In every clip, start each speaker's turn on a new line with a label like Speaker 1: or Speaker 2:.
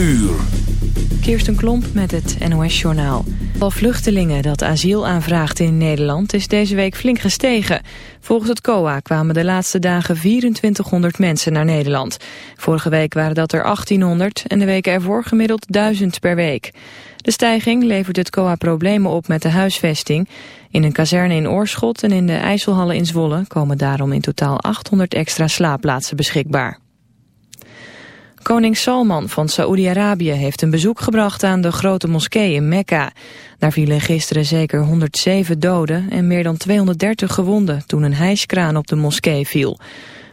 Speaker 1: uur.
Speaker 2: Kirsten Klomp met het NOS-journaal. Al vluchtelingen dat asiel aanvraagt in Nederland is deze week flink gestegen. Volgens het COA kwamen de laatste dagen 2400 mensen naar Nederland. Vorige week waren dat er 1800 en de weken ervoor gemiddeld 1000 per week. De stijging levert het COA problemen op met de huisvesting. In een kazerne in Oorschot en in de IJsselhallen in Zwolle komen daarom in totaal 800 extra slaapplaatsen beschikbaar. Koning Salman van Saoedi-Arabië heeft een bezoek gebracht aan de grote moskee in Mekka. Daar vielen gisteren zeker 107 doden en meer dan 230 gewonden toen een hijskraan op de moskee viel.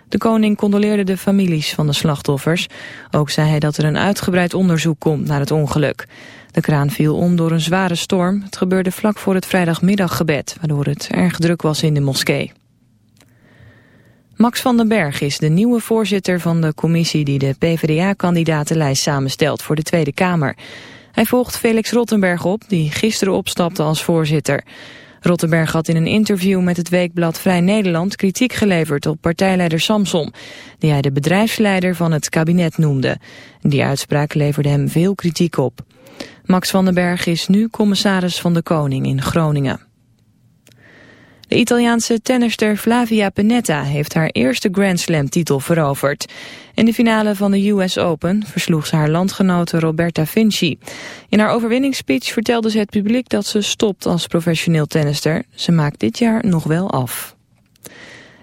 Speaker 2: De koning condoleerde de families van de slachtoffers. Ook zei hij dat er een uitgebreid onderzoek komt naar het ongeluk. De kraan viel om door een zware storm. Het gebeurde vlak voor het vrijdagmiddaggebed, waardoor het erg druk was in de moskee. Max van den Berg is de nieuwe voorzitter van de commissie die de PvdA-kandidatenlijst samenstelt voor de Tweede Kamer. Hij volgt Felix Rottenberg op, die gisteren opstapte als voorzitter. Rottenberg had in een interview met het weekblad Vrij Nederland kritiek geleverd op partijleider Samson, die hij de bedrijfsleider van het kabinet noemde. Die uitspraak leverde hem veel kritiek op. Max van den Berg is nu commissaris van de Koning in Groningen. De Italiaanse tennister Flavia Pennetta heeft haar eerste Grand Slam titel veroverd. In de finale van de US Open versloeg ze haar landgenote Roberta Vinci. In haar overwinningsspeech vertelde ze het publiek dat ze stopt als professioneel tennister. Ze maakt dit jaar nog wel af.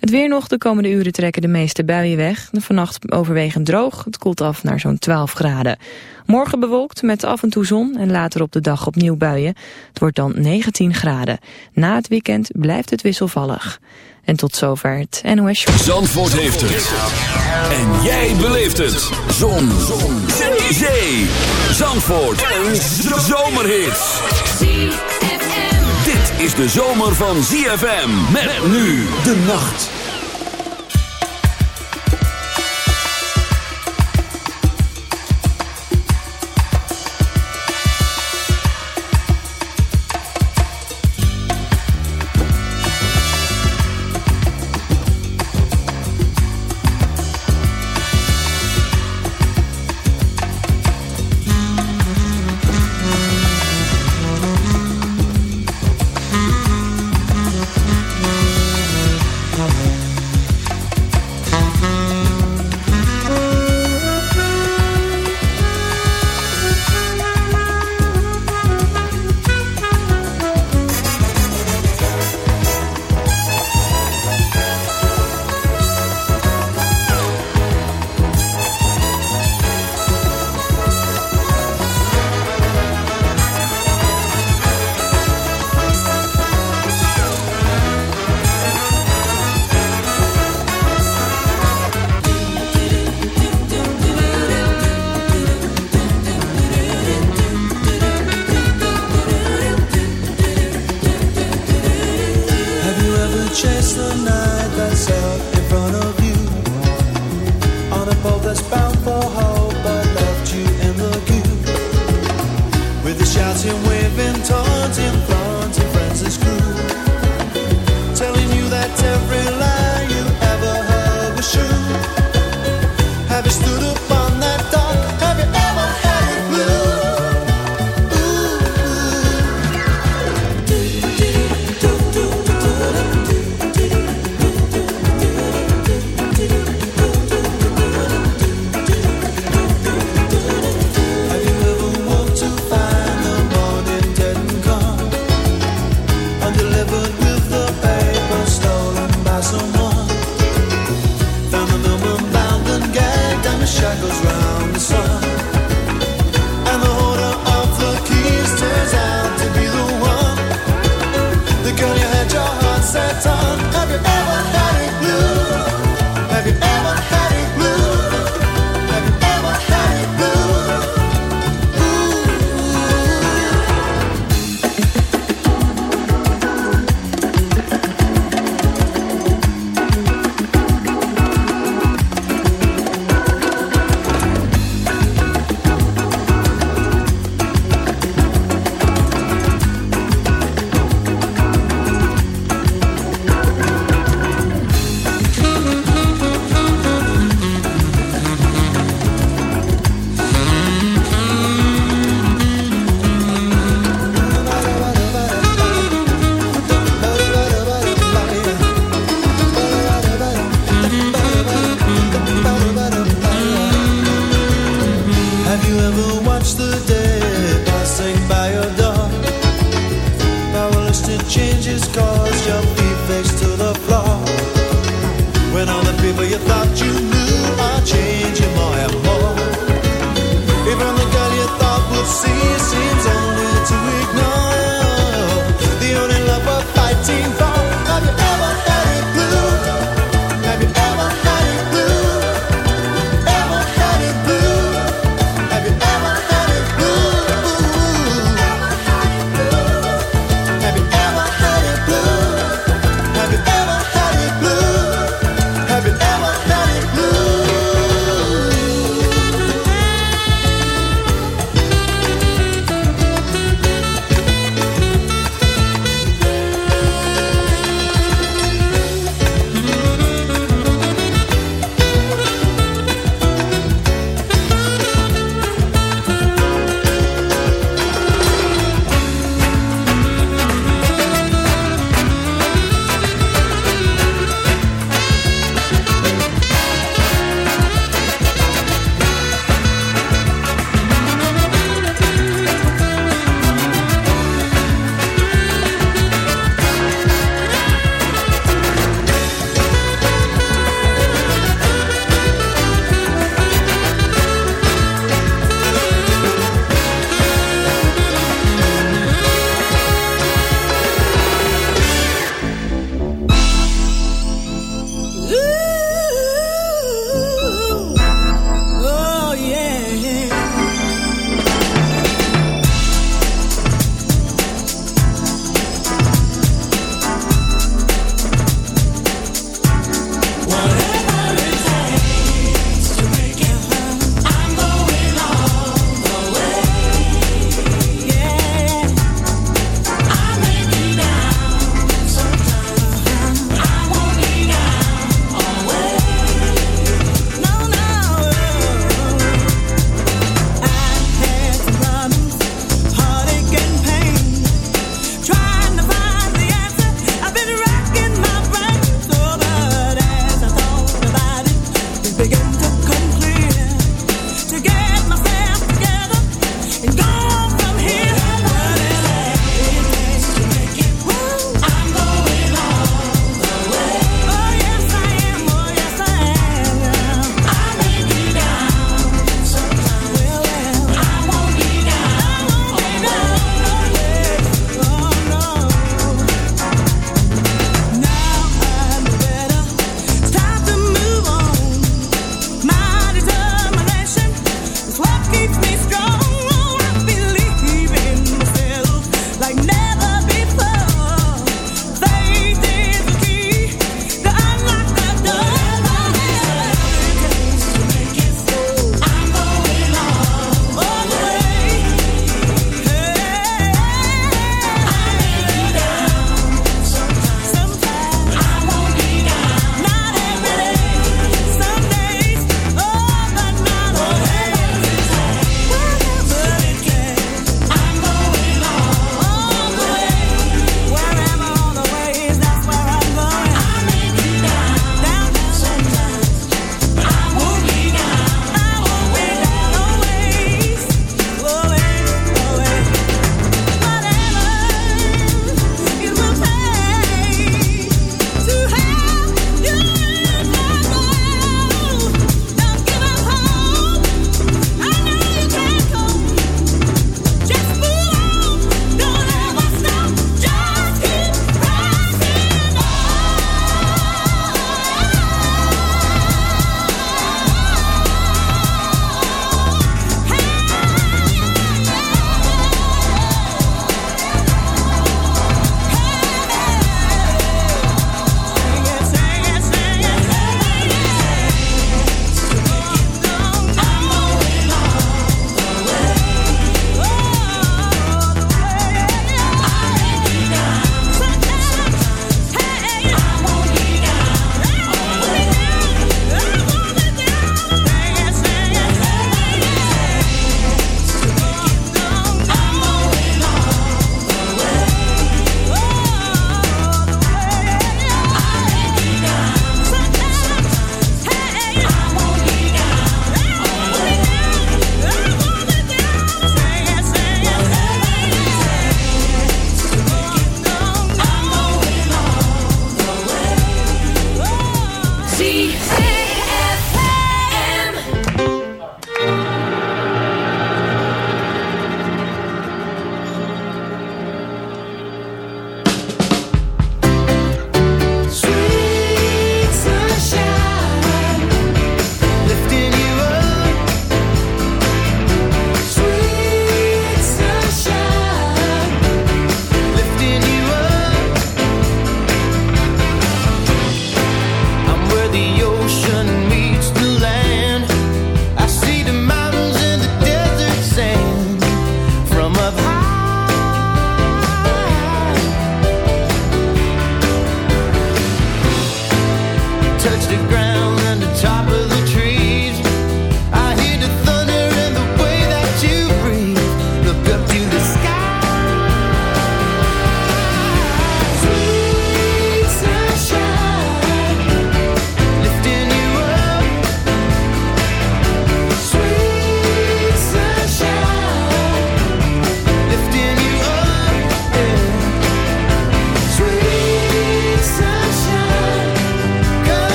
Speaker 2: Het weer nog, de komende uren trekken de meeste buien weg. Vannacht overwegend droog, het koelt af naar zo'n 12 graden. Morgen bewolkt met af en toe zon en later op de dag opnieuw buien. Het wordt dan 19 graden. Na het weekend blijft het wisselvallig. En tot zover het NOS Show.
Speaker 1: Zandvoort heeft het. En jij beleeft het. Zon. zon. Zee. Zandvoort. Een zomerhit dit is de zomer van ZFM. Met nu de nacht.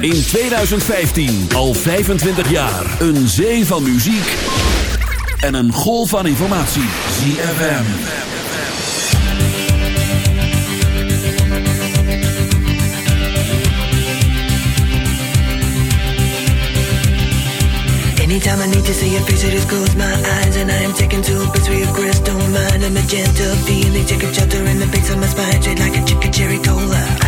Speaker 1: In 2015 al 25 jaar. Een zee van muziek en een golf van informatie. ZFM.
Speaker 3: Anytime I need to see face, I just close my eyes And I am taken to a your crystal mind A magenta feeling, take a shelter in the base of my spine Straight like a chicken cherry cola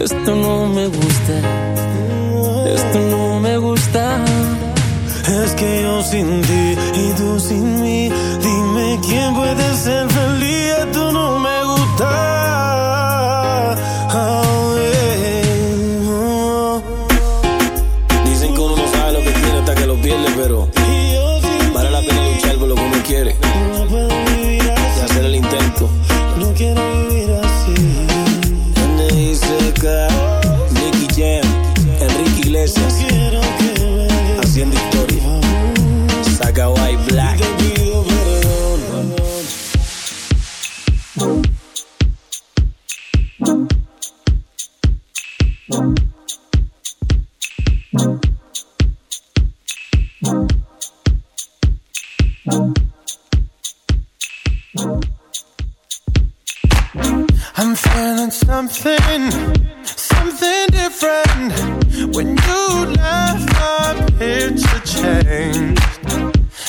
Speaker 4: Esto no me gusta.